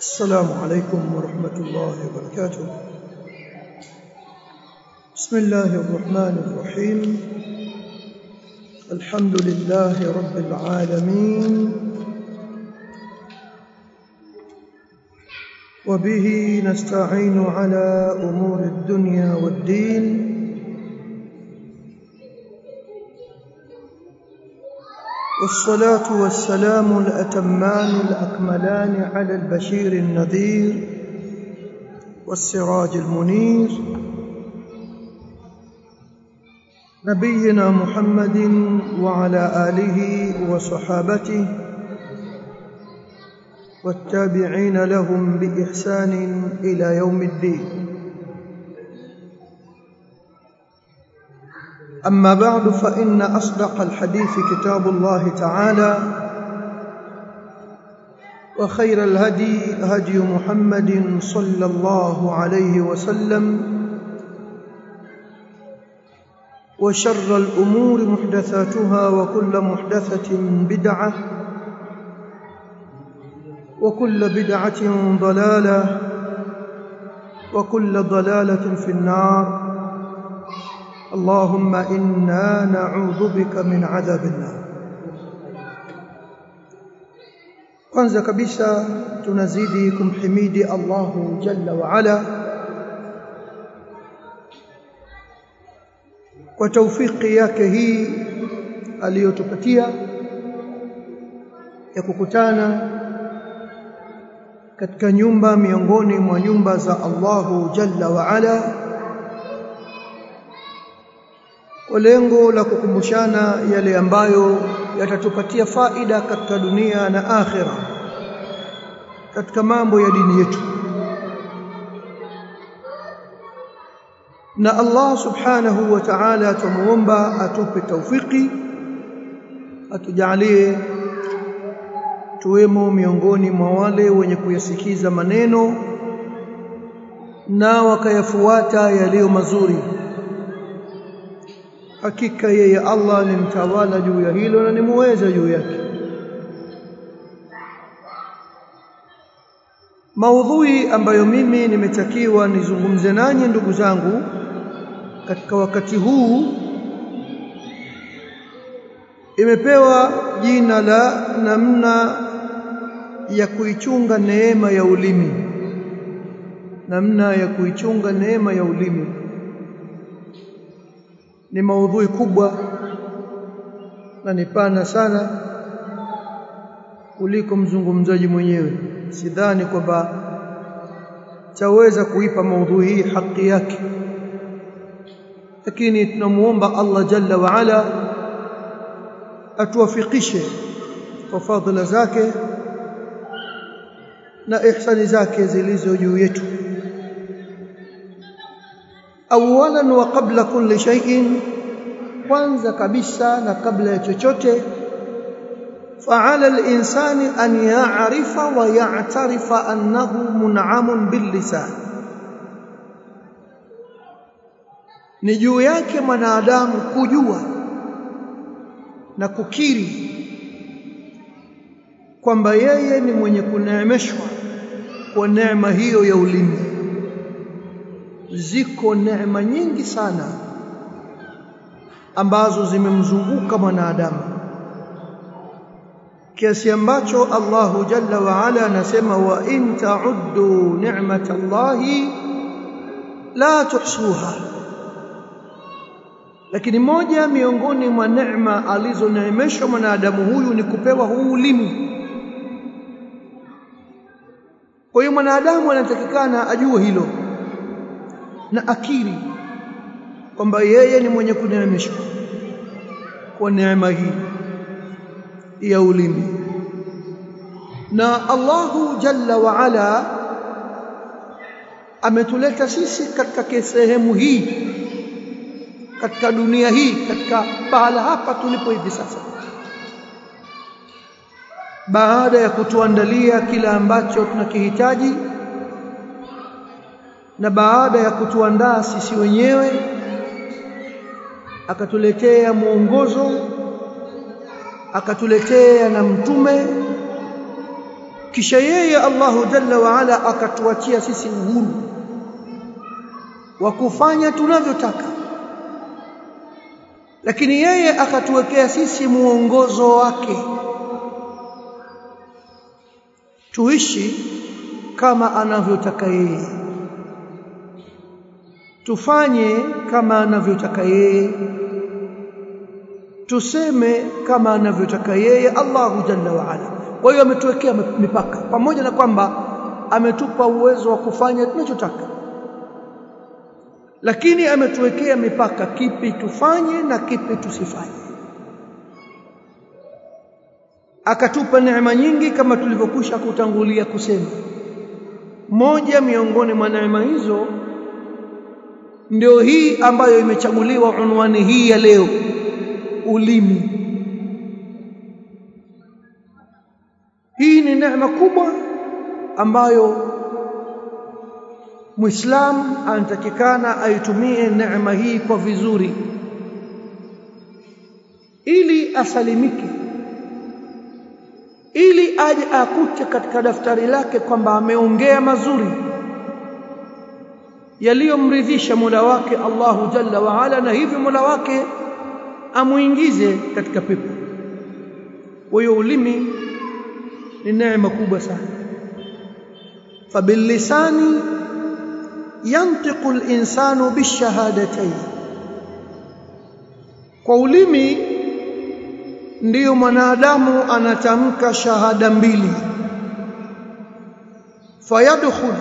السلام عليكم ورحمة الله وبركاته. بسم الله الرحمن الرحيم. الحمد لله رب العالمين. وبه نستعين على أمور الدنيا والدين. والصلاة والسلام الأتمان الأكملان على البشير النذير والسراج المنير. نبينا محمد وعلى آله وصحابته والتابعين لهم بإحسان إلى يوم الدين. أما بعد فإن أصدق الحديث كتاب الله تعالى وخير الهدي هدي محمد صلى الله عليه وسلم وشر الأمور محدثاتها وكل محدثة بدعة وكل بدعة ضلالة وكل ضلالة في النار. اللهم إنا نعوذ بك من عذاب النار kwanza kabisa tunazidi kumhimidi Allahu jalla wa ala kwa taufiki yake hii aliyotupatia ya kukutana katika nyumba miongoni mwa nyumba za Allahu jalla wa ala kwa lengo la kukumbushana yale ambayo yatatupatia faida katika dunia na akhira katika mambo ya dini yetu. Na Allah subhanahu wa ta'ala tumuomba atupe taufiki atujalie tuwemo miongoni mwa wale wenye kuyasikiza maneno na wakayafuata yaliyo mazuri hakika yeye Allah ni mtawala juu ya hilo na ni muweza juu yake. Maudhui ambayo mimi nimetakiwa nizungumze nanyi ndugu zangu katika wakati huu imepewa jina la namna ya kuichunga neema ya ulimi. Namna ya kuichunga neema ya ulimi ni maudhui kubwa na ni pana sana kuliko mzungumzaji mwenyewe. Sidhani kwamba chaweza kuipa maudhui hii haki yake. Lakini tunamuomba Allah jalla wa ala atuwafikishe kwa fadhila zake na ihsani zake zilizo juu yetu awalan wa qabla kulli shay'in kwanza kabisa na kabla ya chochote fa'ala al-insani an ya'rifa wa ya'tarifa annahu mun'amun bil lisan ni juu yake mwanadamu kujua na kukiri kwamba yeye ni mwenye kuneemeshwa kwa neema hiyo ya ulimi ziko neema nyingi sana ambazo zimemzunguka mwanadamu. Kiasi ambacho Allahu jalla wa ala anasema wa in ta'uddu ni'matallahi la tuhsuha. Lakini moja miongoni mwa neema alizoneemeshwa mwanadamu huyu ni kupewa huu ulimi. Kwa hiyo mwanadamu anatakikana ajue hilo na akiri kwamba yeye ni mwenye kuneemeshwa kwa neema hii ya ulimi. Na Allahu jalla wa ala ametuleta sisi katika sehemu hii katika dunia hii katika pahala hapa tulipo hivi sasa. Baada ya kutuandalia kila ambacho tunakihitaji na baada ya kutuandaa sisi wenyewe akatuletea mwongozo akatuletea na mtume. Kisha yeye Allahu Jalla wa Ala akatuachia sisi uhuru wa kufanya tunavyotaka. Lakini yeye akatuwekea sisi muongozo wake. Tuishi kama anavyotaka yeye tufanye kama anavyotaka yeye. Tuseme kama anavyotaka yeye Allahu Jalla wa Ala. Kwa hiyo ametuwekea mipaka. Pamoja na kwamba ametupa uwezo wa kufanya tunachotaka. Lakini ametuwekea mipaka kipi tufanye na kipi tusifanye. Akatupa neema nyingi kama tulivyokwisha kutangulia kusema. Moja miongoni mwa neema hizo ndio hii ambayo imechaguliwa unwani hii ya leo. Ulimu hii ni neema kubwa ambayo Muislam anatakikana aitumie neema hii kwa vizuri. Ili asalimike. Ili aje akute katika daftari lake kwamba ameongea mazuri yaliyomridhisha Mola wake Allahu Jalla wa Ala na hivyo Mola wake amuingize katika pepo kwa hiyo ulimi ni neema kubwa sana fabilisani yantiqu al-insanu bishahadatayn kwa ulimi ndiyo mwanadamu anatamka shahada mbili fayadkhul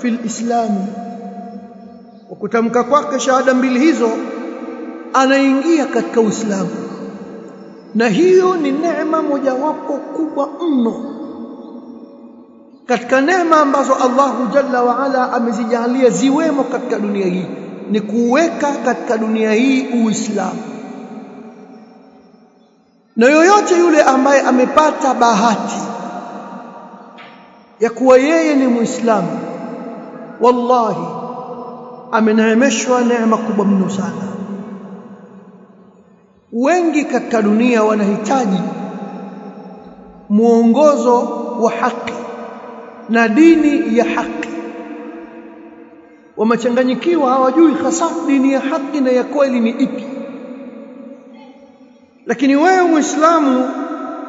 fil islami kutamka kwake shahada mbili hizo anaingia katika Uislamu. Na hiyo ni neema mojawapo kubwa mno. Katika neema ambazo Allahu Jalla wa Ala amezijalia ziwemo katika dunia hii ni kuweka katika dunia hii Uislamu. Na yoyote yule ambaye amepata bahati ya kuwa yeye ni Muislamu wallahi ameneemeshwa neema kubwa mno sana. Wengi katika dunia wanahitaji mwongozo wa haki na dini ya haki. Wamechanganyikiwa hawajui hasa dini ya haki na ya kweli ni ipi. Lakini wewe muislamu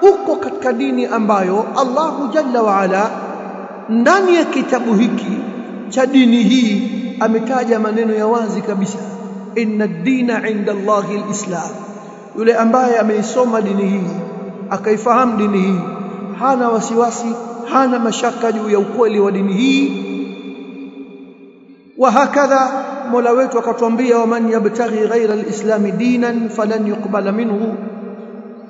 uko katika dini ambayo Allahu Jalla wa Ala ndani ya kitabu hiki cha dini hii ametaja maneno ya wazi kabisa. Inna ad-dina 'inda Allahi al-islam. Yule ambaye ameisoma dini hii akaifahamu dini hii hana wasiwasi hana mashaka juu ya ukweli wa dini hii. Wa hakadha Mola wetu akatuambia waman yabtaghi ghaira al-islam dinan falan yuqbala minhu.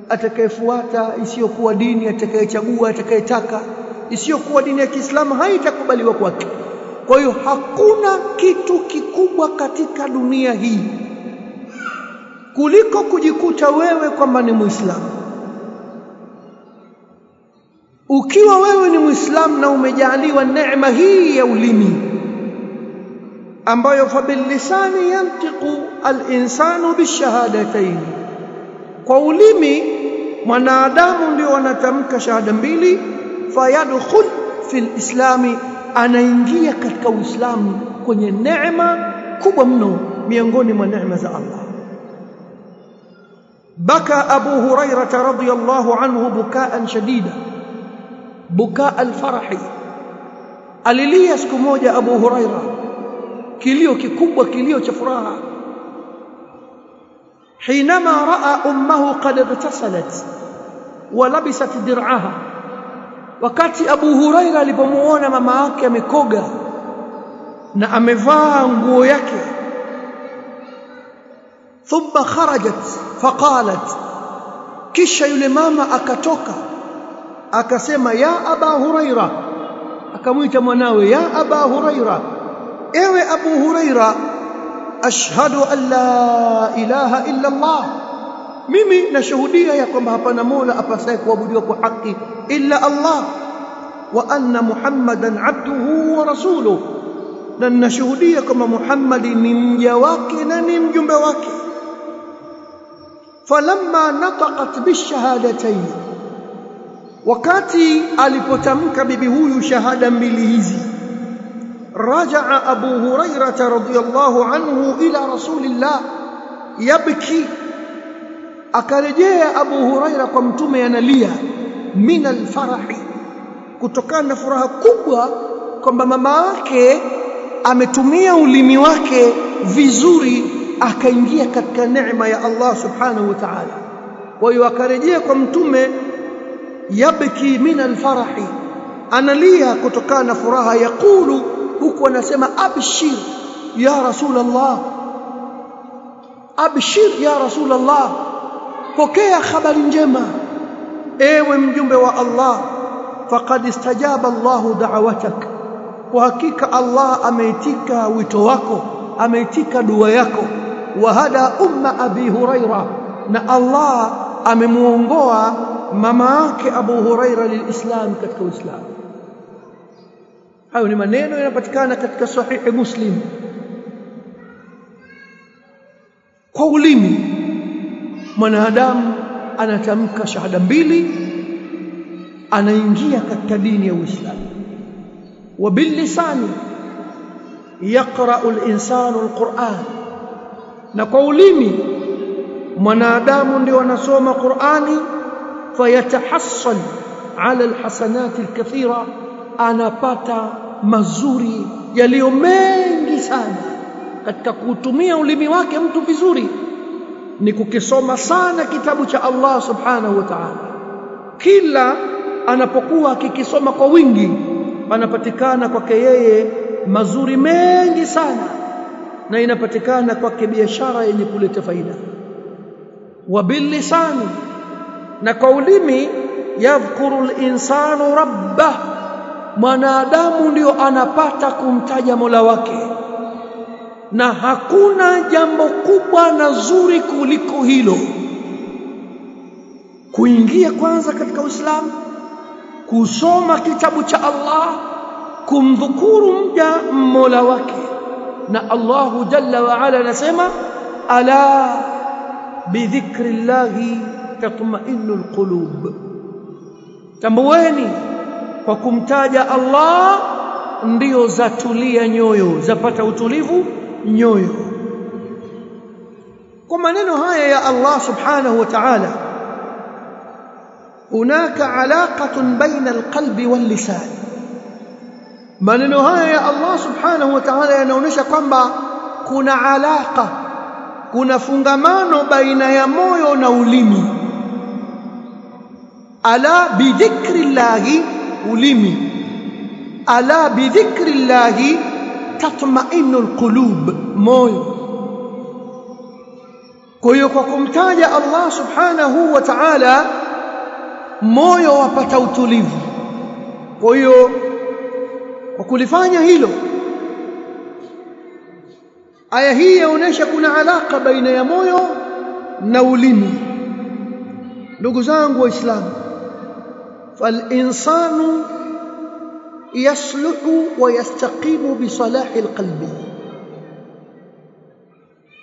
Atakayefuata isiyokuwa dini atakayechagua atakayetaka isiyokuwa dini ya Kiislamu haitakubaliwa kwake kwa hiyo hakuna kitu kikubwa katika dunia hii kuliko kujikuta wewe kwamba ni Muislamu. Ukiwa wewe ni Muislamu na umejaliwa neema hii ya ulimi ambayo fabilisani yantiqu al-insanu bishahadatayn kwa ulimi mwanadamu ndio anatamka shahada mbili fayadkhul fil islami anaingia katika uislamu kwenye neema kubwa mno miongoni mwa neema za Allah baka abu hurairah radhiyallahu anhu bukaan shadida bukaa alfarahi alilia siku moja abu hurairah kilio kikubwa kilio cha furaha حينما راى امه قد اغتسلت ولبست درعها wakati Abu Huraira alipomuona mama yake amekoga na amevaa nguo yake thumma kharajat faqalat. Kisha yule mama akatoka akasema ya Aba Huraira akamwita mwanawe ya Aba Huraira ewe Abu Huraira ashhadu an la ilaha illa Allah mimi nashuhudia ya kwamba hapana mola apasaye kuabudiwa kwa haki illa Allah wa anna muhammadan abduhu wa rasuluhu na nashuhudia kwamba Muhammad ni mja wake na ni mjumbe wake falamma nataqat bishahadatayn wakati alipotamka bibi huyu shahada mbili hizi rajaa abu hurairah radhiyallahu anhu ila rasulillah yabki akarejea abu Huraira kwa mtume analia min alfarahi kutokana na furaha kubwa kwamba mama yake ametumia ulimi wake vizuri akaingia katika neema ya Allah subhanahu wa ta'ala. Kwa hiyo akarejea kwa mtume yabki min alfarahi analia kutokana na furaha yakulu huku anasema abshir ya rasulullah abshir ya rasulullah pokea habari njema ewe mjumbe wa Allah faqad istajaba Allahu da'watak kwa hakika Allah ameitika wito wako ameitika dua yako wahada umma abi huraira na Allah amemuongoa mama yake Abu Huraira lilislam katika Uislamu hayo ni maneno yanapatikana katika sahihi Muslim kwa ulimi mwanadamu anatamka shahada mbili anaingia katika dini ya Uislamu وباللسان يقرأ الإنسان القرآن na kwa ulimi mwanadamu ndio anasoma Qur'ani fayatahassan ala alhasanat alkathira anapata mazuri yaliyo mengi sana katika kutumia ulimi wake mtu vizuri ni kukisoma sana kitabu cha Allah subhanahu wa ta'ala. Kila anapokuwa akikisoma kwa wingi panapatikana kwake yeye mazuri mengi sana na inapatikana kwake biashara yenye kuleta faida. Wa bilisani na kwa ulimi yadhkuru linsanu rabbah mwanadamu ndio anapata kumtaja Mola wake na hakuna jambo kubwa na zuri kuliko hilo. Kuingia kwanza katika Uislamu kusoma kitabu cha Allah kumdhukuru mja Mola wake. Na Allahu jalla wa ala anasema ala bidhikri llahi tatma'innu alqulub tambueni kwa kumtaja Allah ndio zatulia nyoyo zapata utulivu nyoyo kwa maneno haya ya Allah subhanahu wa ta'ala هناك علاقة بين القلب واللسان maneno haya ya Allah subhanahu wa ta'ala yanaonyesha kwamba kuna alaka kuna fungamano baina ya moyo na ulimi ala bidhikri llahi ulimi ala bidhikri llahi tatma'innu alqulub moyo. Kwa hiyo kwa kumtaja Allah subhanahu wa ta'ala moyo wapata utulivu. Kwa hiyo kwa kulifanya hilo aya hii yaonesha kuna alaka baina ya moyo na ulimi. Ndugu zangu waislamu falinsanu yasluhu wa yastaqimu bisalahi alqalbi.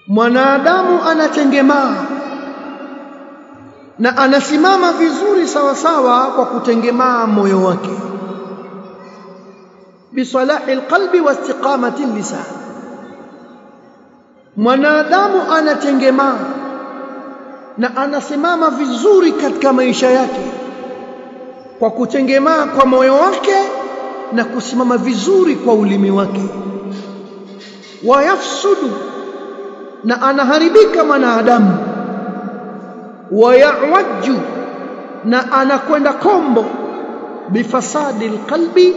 Mwanadamu anatengemaa na anasimama vizuri sawa sawa kwa kutengemaa moyo wake. Bisalahi alqalbi wa istiqamati lisan mwanadamu anatengemaa na anasimama vizuri katika maisha yake kwa kutengemaa kwa moyo wake na kusimama vizuri kwa ulimi wake. Wayafsudu na anaharibika mwanadamu. Wayawaju na anakwenda kombo. Bifasadi alqalbi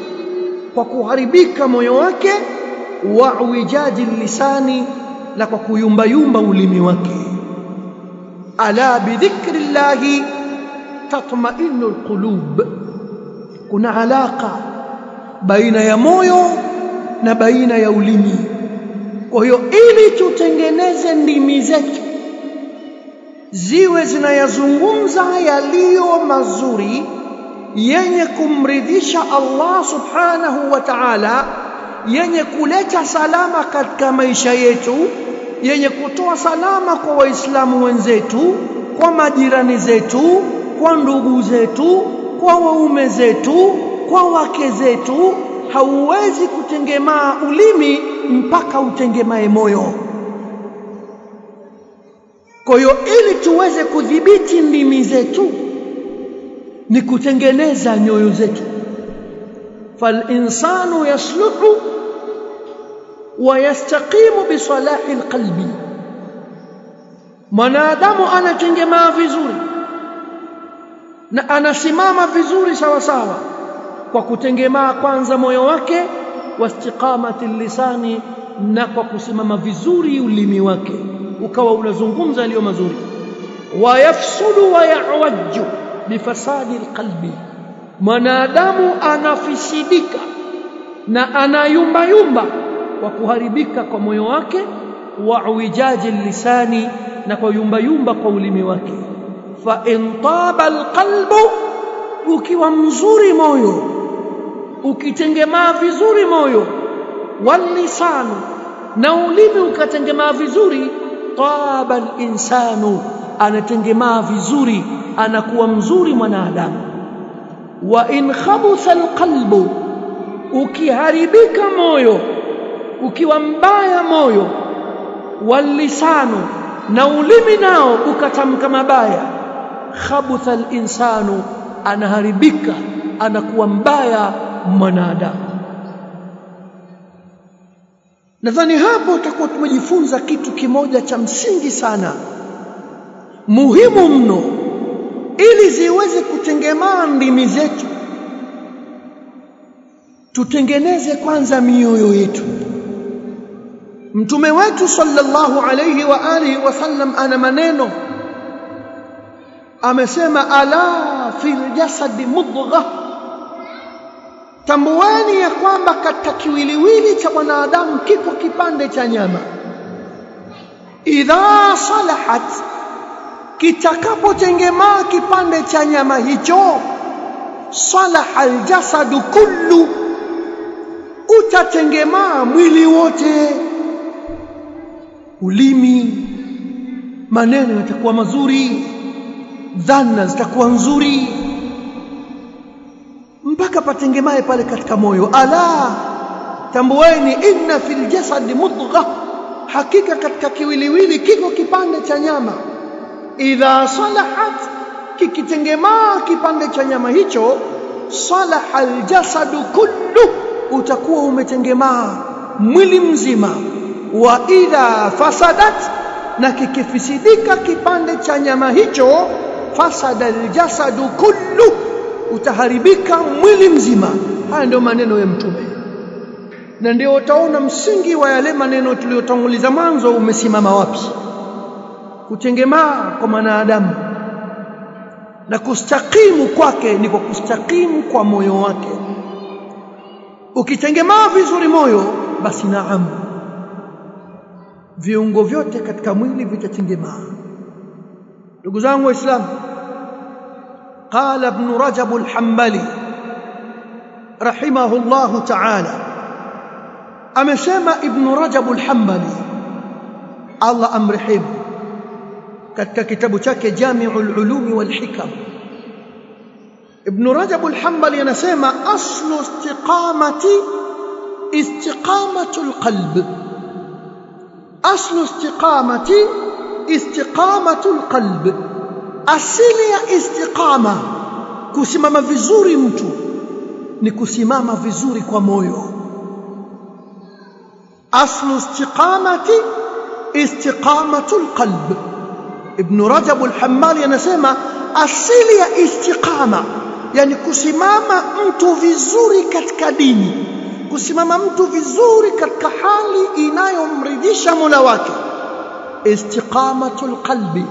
kwa kuharibika moyo wake. Wa uwijaji lisani na kwa kuyumbayumba ulimi wake. Ala bidhikri llahi tatmainu alqulub. Kuna alaka baina ya moyo na baina ya ulimi. Kwa hiyo ili tutengeneze ndimi zetu ziwe zinayazungumza yaliyo mazuri yenye kumridhisha Allah subhanahu wa ta'ala yenye kuleta salama katika maisha yetu yenye kutoa salama kwa waislamu wenzetu kwa majirani zetu kwa ndugu zetu kwa waume zetu kwa wake zetu hauwezi kutengemaa ulimi mpaka utengemae moyo. Kwa hiyo ili tuweze kudhibiti ndimi zetu ni kutengeneza nyoyo zetu. Falinsanu yasluhu wa yastaqimu bi salahi alqalbi. Mwanadamu anatengemaa vizuri na anasimama vizuri sawa sawa kwa kutengemaa kwanza moyo wake wa istiqamati lisani na kwa kusimama vizuri ulimi wake ukawa unazungumza yaliyo mazuri. Wa yafsudu wa yawajju bifasadi alqalbi mwanadamu anafisidika na anayumbayumba kwa kuharibika kwa moyo wake wa uwijaji lisani na kwa yumbayumba kwa ulimi wake. Fa intaba lqalbu alqalbu ukiwa mzuri moyo ukitengemaa vizuri moyo walisanu na ulimi ukatengemaa vizuri taba alinsanu anatengemaa vizuri anakuwa mzuri mwanadamu. Wa in khabutha alqalbu ukiharibika moyo ukiwa mbaya moyo walisanu na ulimi nao ukatamka mabaya khabutha alinsanu anaharibika anakuwa mbaya mwanadamu nadhani hapo tutakuwa tumejifunza kitu kimoja cha msingi sana. Muhimu mno ili ziweze kutengemaa ndimi zetu tutengeneze kwanza mioyo yetu. Mtume wetu sallallahu alayhi wa alihi wasallam ana maneno amesema ala fil jasadi mudgha tambueni ya kwamba katika kiwiliwili cha mwanadamu kiko kipande cha nyama. Idha salahat kitakapotengemaa kipande cha nyama hicho salaha aljasadu kullu utatengemaa mwili wote. Ulimi maneno yatakuwa mazuri dhanna zitakuwa nzuri mpaka patengemae pale katika moyo ala tambueni inna fil jasadi mudgha hakika katika kiwiliwili kiko kipande cha nyama. Idha salahat kikitengemaa kipande cha nyama hicho salaha aljasadu kullu utakuwa umetengemaa mwili mzima. Wa idha fasadat na kikifisidika kipande cha nyama hicho fasada aljasadu kullu utaharibika mwili mzima. Haya ndio maneno ya mtume. Na ndio utaona msingi wa yale maneno tuliyotanguliza mwanzo umesimama wapi? Kutengemaa kwa mwanadamu na kustakimu kwake ni kwa kustakimu kwa moyo wake. Ukitengemaa vizuri moyo basi naam viungo vyote katika mwili vitatengemaa. Ndugu zangu waislamu قال ابن رجب الحنبلي رحمه الله تعالى amesema ibn rajab al-hanbali Allah amrehemu katika kitabu chake Jami'ul Ulum wal Hikam Ibn Rajab al-Hanbali anasema aslu istiqamati istiqamatul qalb aslu istiqamati istiqamatul qalb asili ya istiqama kusimama vizuri mtu ni kusimama vizuri kwa moyo. Aslu istiqamati istiqamatul qalb. Ibn Rajab al-Hammali anasema asili ya istiqama yani kusimama mtu vizuri katika dini kusimama mtu vizuri katika hali inayomridhisha Mola wake. Istiqamatul qalbi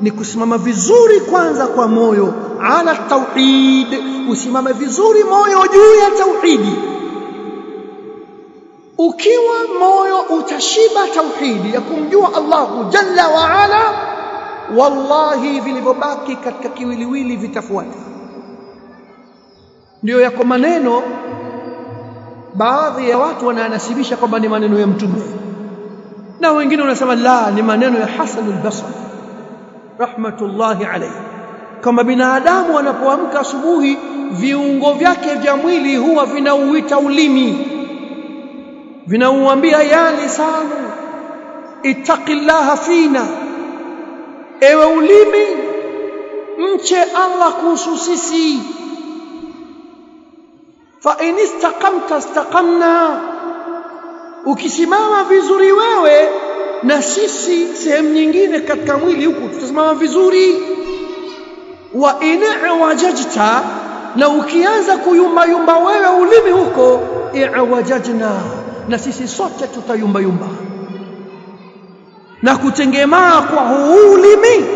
ni kusimama vizuri kwanza kwa moyo ala tauhid. Usimame vizuri moyo juu ya tauhidi ukiwa moyo utashiba tauhidi ya kumjua Allahu jalla wa ala wallahi vilivyobaki katika kiwiliwili vitafuata. Ndio yako maneno baadhi ya watu wanaanasibisha kwamba ni maneno ya mtume. Na wengine wanasema la ni maneno ya Hasan al-Basri rahmatullahi alayhi. Kama binadamu anapoamka asubuhi viungo vyake vya mwili huwa vinauita ulimi. Vinauambia ya lisanu ittaqillaha fina. Ewe ulimi mche Allah kuhusu sisi. Fa in istaqamta istaqamna. Ukisimama vizuri wewe na sisi sehemu nyingine katika mwili huku tutasimama vizuri. Wa in wajajta na ukianza kuyumbayumba wewe ulimi huko i'wajajna na sisi sote tutayumbayumba. na kutengemaa kwa huu ulimi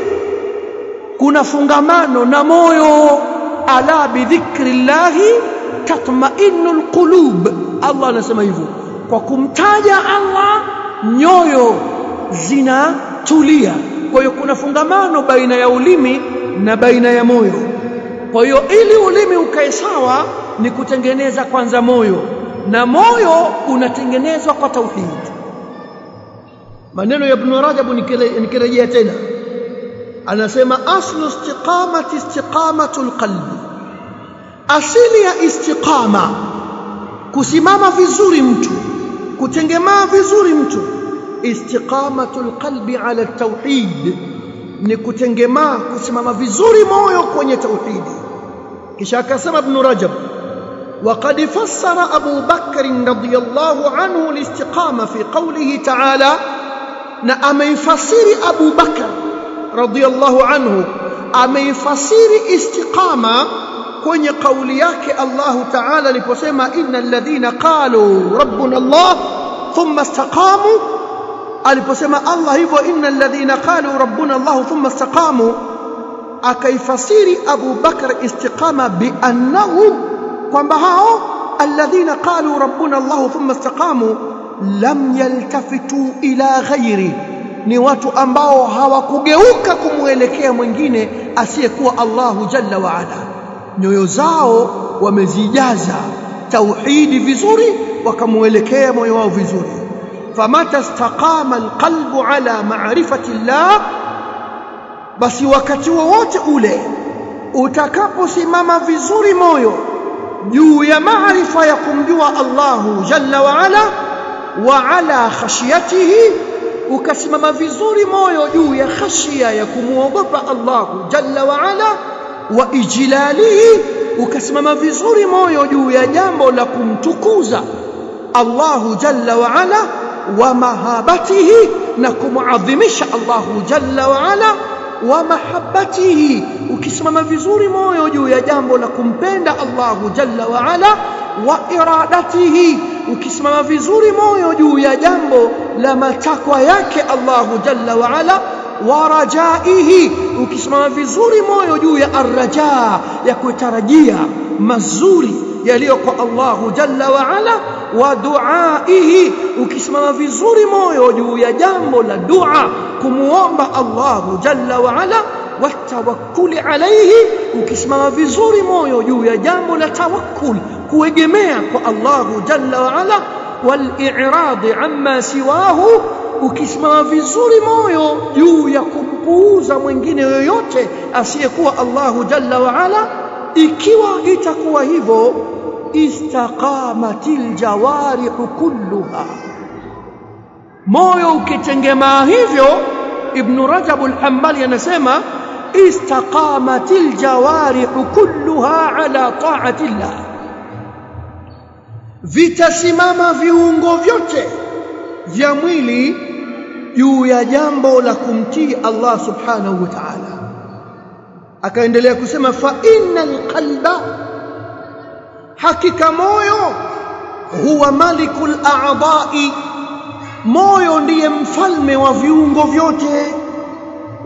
kuna fungamano na moyo. Ala bidhikrillahi tatmainu lqulub, Allah anasema hivyo kwa kumtaja Allah nyoyo zinatulia kwa hiyo kuna fungamano baina ya ulimi na baina ya moyo. Kwa hiyo ili ulimi ukae sawa ni kutengeneza kwanza moyo. Na moyo unatengenezwa kwa tauhid. Maneno ya Ibn Rajab nikirejea tena. Anasema aslu istiqamati istiqamatul qalbi. Asili ya istiqama kusimama vizuri mtu kutengemaa vizuri mtu istiqamatul qalbi ala tauhid ni kutengemaa kusimama vizuri moyo kwenye tauhidi kisha akasema ibn rajab وقد فسر أبو بكر رضي الله عنه الاستقامة في قوله تعالى نعم يفسر أبو بكر رضي الله عنه أما يفسر استقامة kwenye kauli yake Allah Ta'ala aliposema innal ladhina qalu rabbuna Allah thumma istaqamu aliposema Allah hivyo innal ladhina qalu rabbuna Allah thumma istaqamu akaifasiri Abu Bakar istiqama bi annahu kwamba hao alladhina qalu rabbuna Allah thumma istaqamu lam yaltafitu ila ghairi ni watu ambao hawakugeuka kumwelekea mwingine asiyekuwa Allahu jalla wa ala. Nyoyo zao wamezijaza tauhidi vizuri wakamwelekea moyo wao vizuri famata istaqama alqalbu ala ma'rifati llah basi wakati wowote ule utakaposimama vizuri moyo juu ya maarifa ya kumjua Allahu jalla wa ala wa ala khashiyatihi ukasimama vizuri moyo juu ya khashia ya kumuogopa Allahu jalla wa ala wa ijlalihi ukasimama vizuri moyo juu ya jambo la kumtukuza Allahu jalla wa ala wa mahabatihi na kumuadhimisha Allahu jalla wa ala wa mahabbatihi. Ukisimama vizuri moyo juu ya jambo la kumpenda Allahu jalla wa ala wa iradatihi. Ukisimama vizuri moyo juu ya jambo la matakwa yake Allahu jalla wa ala wa rajaihi. Ukisimama vizuri moyo juu ya arraja ya kutarajia mazuri yaliyo Allahu jalla wa ala wa duaihi ukisimama vizuri moyo juu ya jambo la dua kumuomba Allahu jalla wa ala watawakkuli alayhi ukisimama vizuri moyo juu ya jambo la tawakkul kuegemea kwa Allahu jalla wa ala wal-i'rad amma siwahu ukisimama vizuri moyo juu ya kumpuuza mwingine yoyote asiyekuwa Allahu jalla wa ala ikiwa itakuwa hivyo istaqamatil jawarihu kulluha. Moyo ukitengemaa hivyo ibn rajab al-hanbali anasema istaqamatil jawarihu kulluha ala ta'ati llah vitasimama viungo vyote vya mwili juu ya jambo la kumtii Allah subhanahu wa ta'ala akaendelea kusema fa innal qalba hakika moyo huwa malikul a'dha'i moyo ndiye mfalme wa viungo vyote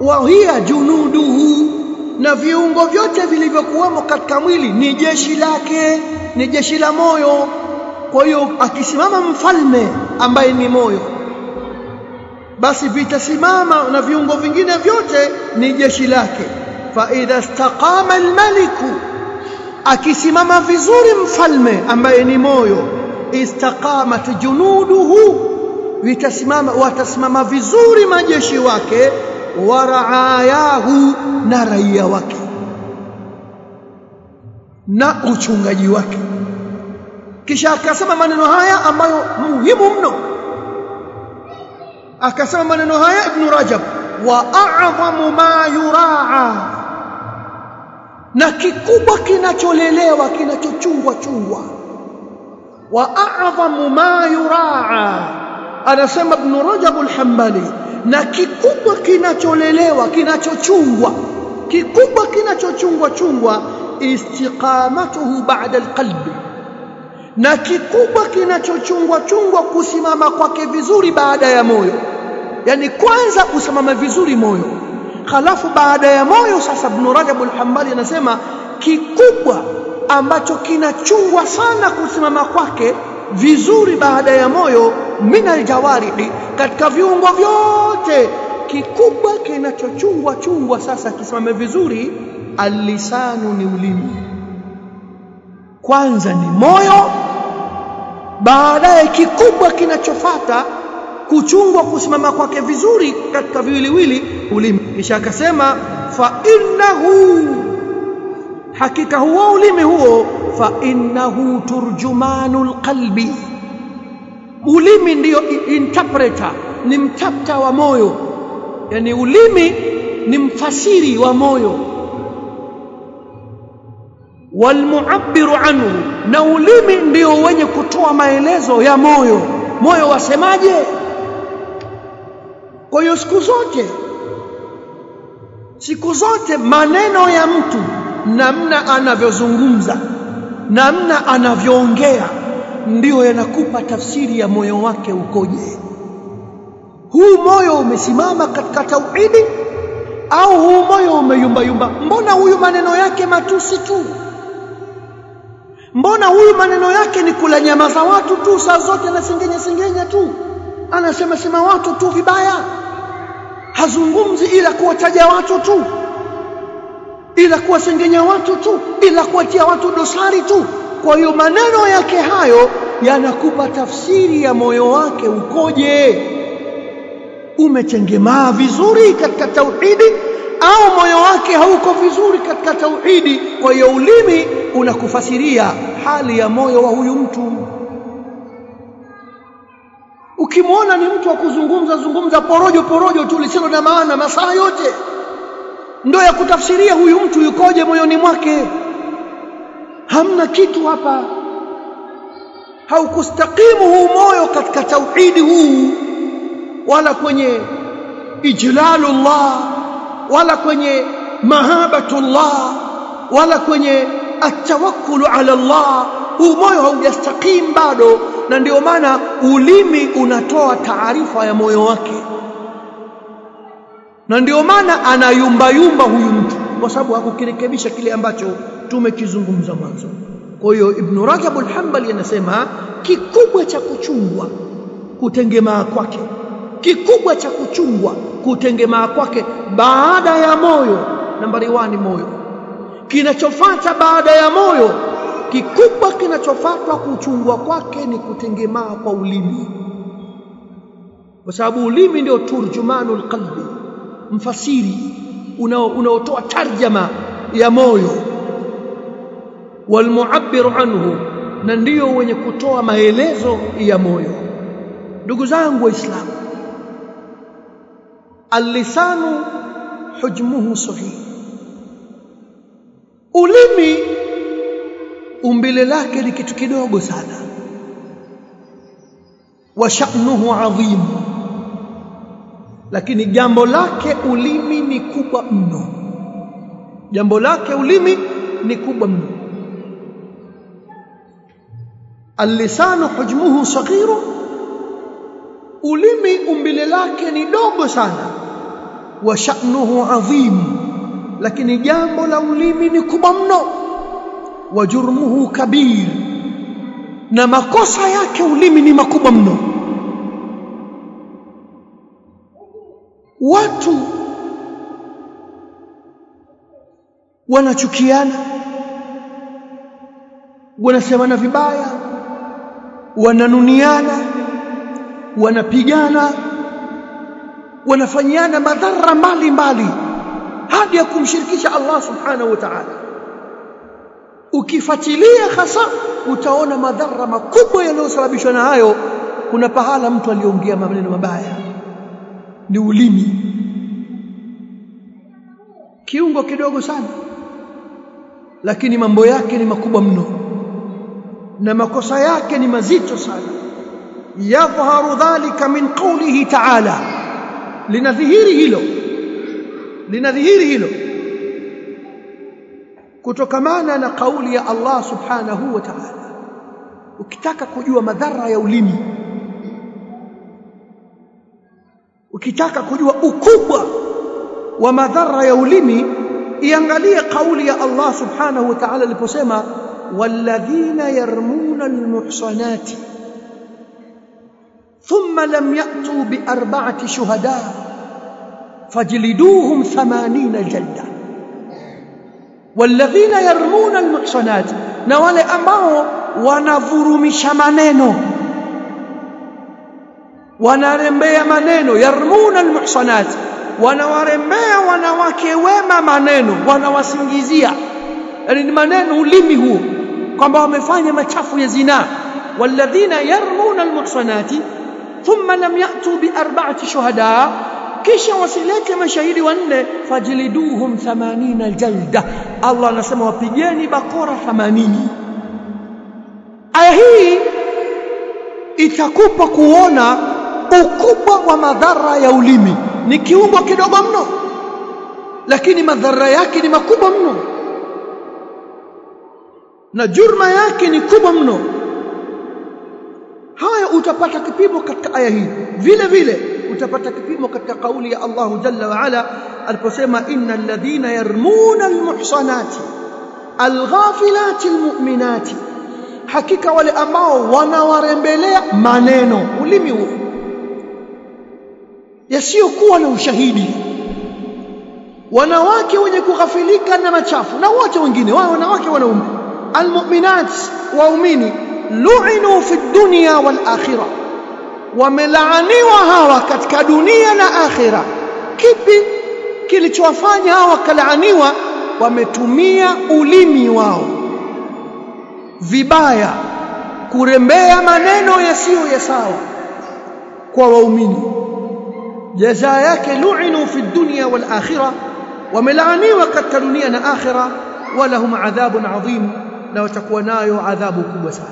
wa hiya junuduhu. Na viungo vyote vilivyokuwemo katika mwili ni jeshi lake ni jeshi la moyo. Kwa hiyo akisimama mfalme ambaye ni moyo basi vitasimama na viungo vingine vyote ni jeshi lake fa idha istaqama almaliku akisimama vizuri mfalme ambaye ni moyo istaqamat junuduhu vitasimama watasimama vizuri majeshi wake wa raayahu na raia wake na uchungaji wake. Kisha akasema maneno haya ambayo muhimu mno. Akasema maneno haya ibn Rajab wa a'zamu ma yuraa na kikubwa kinacholelewa kinachochungwa chungwa. Wa a'zamu ma yuraa anasema ibn Rajab al-Hanbali na kikubwa kinacholelewa kinachochungwa kikubwa kinachochungwa chungwa istiqamatuhu ba'da alqalbi na kikubwa kinachochungwa chungwa kusimama kwake vizuri baada ya moyo. Yani kwanza kusimama vizuri moyo halafu baada ya moyo sasa ibn Rajab al-Hanbali anasema kikubwa ambacho kinachungwa sana kusimama kwake vizuri baada ya moyo minal jawarihi katika viungo vyote kikubwa kinachochungwa chungwa sasa kisimame vizuri alisanu ni ulimi. Kwanza ni moyo baadaye kikubwa kinachofata kuchungwa kusimama kwake vizuri katika viwiliwili ulimi. Kisha akasema fa innahu hakika huo ulimi huo fa innahu turjumanul qalbi ulimi ndiyo interpreter ni mtapta wa moyo. Yani ulimi ni mfasiri wa moyo. Walmuabbiru anhu na ulimi ndio wenye kutoa maelezo ya moyo. Moyo wasemaje kwa hiyo siku zote siku zote maneno ya mtu namna anavyozungumza namna anavyoongea ndiyo yanakupa tafsiri ya moyo wake ukoje. Huu moyo umesimama katika tauhidi au huu moyo umeyumbayumba? Mbona huyu maneno yake matusi tu? Mbona huyu maneno yake ni kula nyama za watu tu saa zote anasengenya sengenya tu anasema sema watu tu vibaya. Hazungumzi ila kuwataja watu tu ila kuwasengenya watu tu ila kuwatia watu dosari tu. Kwa hiyo maneno yake hayo yanakupa tafsiri ya moyo wake ukoje? Umechengemaa vizuri katika tauhidi au moyo wake hauko vizuri katika tauhidi? Kwa hiyo ulimi unakufasiria hali ya moyo wa huyu mtu ukimwona ni mtu wa kuzungumza zungumza porojo porojo tu lisilo na maana masaa yote. Ndo ya kutafsiria huyu mtu yukoje moyoni mwake. Hamna kitu hapa. Haukustakimu huu moyo katika tauhidi huu wala kwenye ijlalullah wala kwenye mahabatullah wala kwenye atawakkulu ala Allah huu moyo haujastakim bado na ndio maana ulimi unatoa taarifa ya moyo wake. Na ndio maana anayumbayumba huyu mtu kwa sababu hakukirekebisha kile ambacho tumekizungumza mwanzo. Kwa hiyo ibn Rajab al-Hanbali anasema kikubwa cha kuchungwa kutengemaa kwake kikubwa cha kuchungwa kutengemaa kwake baada ya moyo nambari wani moyo. Kinachofuata baada ya moyo kikubwa kinachofatwa kuchungwa kwake ni kutengemaa kwa ulimi. Kwa sababu ulimi ndio turjumanul qalbi mfasiri unaotoa tarjama ya moyo. Walmuabbiru anhu na ndiyo wenye kutoa maelezo ya moyo. Ndugu zangu waislamu allisanu hujmuhu sahih. Ulimi umbile lake ni kitu kidogo sana. Wa sha'nuhu adhim lakini jambo lake ulimi ni kubwa mno. Jambo lake ulimi ni kubwa mno. Allisanu hujmuhu saghiru. Ulimi umbile lake ni dogo sana. Wa sha'nuhu adhim lakini jambo la ulimi ni kubwa mno wa jurmuhu kabir. Na makosa yake ulimi ni makubwa mno. Watu wanachukiana wanasemana vibaya wananuniana wanapigana wanafanyiana madhara mbalimbali hadi ya kumshirikisha Allah subhanahu wa ta'ala ukifuatilia hasa utaona madhara makubwa yanayosababishwa na hayo. Kuna pahala mtu aliongea maneno mabaya. Ni ulimi. Kiungo kidogo sana. Lakini mambo yake ni makubwa mno. Na makosa yake ni mazito sana. Yadhharu dhalika min qawlihi ta'ala. Linadhihiri hilo. Linadhihiri hilo kutokamana na kauli ya Allah subhanahu wa ta'ala ukitaka kujua madhara ya ulimi ukitaka kujua ukubwa wa madhara ya ulimi iangalie kauli ya Allah subhanahu wa ta'ala aliposema walladhina yarmuna almuhsanati thumma lam ya'tu bi arba'ati shuhada fajliduhum 80 jalda walladhina yarmuna almuhsanati na wale ambao wanavurumisha maneno wanarembea maneno yarmuna almuhsanati wanawarembea wanawake wema maneno wanawasingizia yani ni maneno ulimi huo kwamba wamefanya machafu ya zina walladhina yarmuna almuhsanati thumma lam yatu biarba'ati shuhada kisha wasilete mashahidi wanne fajliduhum 80 jalda Allah anasema wapigeni bakora 80 aya hii itakupa kuona ukubwa wa madhara ya ulimi. Ni kiungo kidogo mno lakini madhara yake ni makubwa mno. Na jurma yake ni kubwa mno. Haya utapata kipimo katika aya hii. Vile vile utapata kipimo katika kauli ya Allah jalla wa ala aliposema innal ladhina yarmuna almuhsanati alghafilati almu'minati hakika wale ambao wanawarembelea maneno ulimi huo yasiyokuwa na ushahidi wanawake wenye kughafilika na machafu na wote wengine wao wanawake wanaume almu'minat waumini lu'inu fi dunya wal akhirah wamelaaniwa hawa katika dunia na akhira kipi kilichowafanya hawa wakalaaniwa wametumia ulimi wao vibaya kurembea maneno yasiyo ya sawa kwa waumini jazaa yake lu'inu fi dunya wal akhirah wamelaaniwa katika dunia na akhira walahum adhabun adhim na watakuwa nayo adhabu kubwa sana